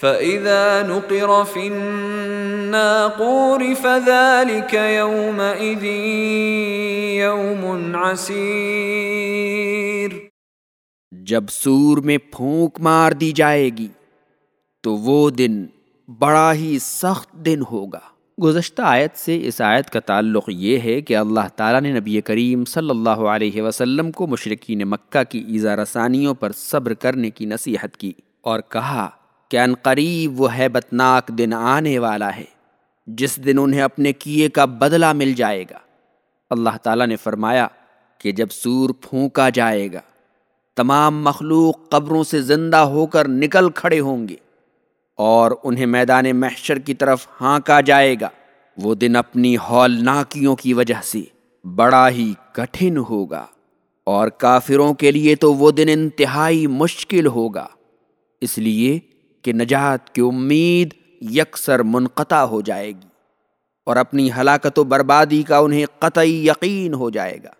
فَإِذَا نُقِرَ فِي النَّاقُورِ فَذَلِكَ يَوْمَئِذٍ يَوْمٌ عَسِيرٌ۔ جب سور میں پھونک مار دی جائے گی، تو وہ دن بڑا ہی سخت دن ہوگا۔ گزشتہ آیت سے اس آیت کا تعلق یہ ہے کہ اللہ تعالیٰ نے نبی کریم صلی اللہ علیہ وسلم کو مشرقین مکہ کی ایزا رسانیوں پر صبر کرنے کی نصیحت کی اور کہا کہ ان قریب وہ ہیبتناک دن آنے والا ہے، جس دن انہیں اپنے کیے کا بدلہ مل جائے گا۔ اللہ تعالیٰ نے فرمایا کہ جب سور پھونکا جائے گا، تمام مخلوق قبروں سے زندہ ہو کر نکل کھڑے ہوں گے اور انہیں میدان محشر کی طرف ہانکا جائے گا۔ وہ دن اپنی ہولناکیوں کی وجہ سے بڑا ہی کٹھن ہوگا اور کافروں کے لیے تو وہ دن انتہائی مشکل ہوگا۔ اس لیے کہ نجات کی امید یکسر منقطع ہو جائے گی اور اپنی ہلاکت و بربادی کا انہیں قطعی یقین ہو جائے گا۔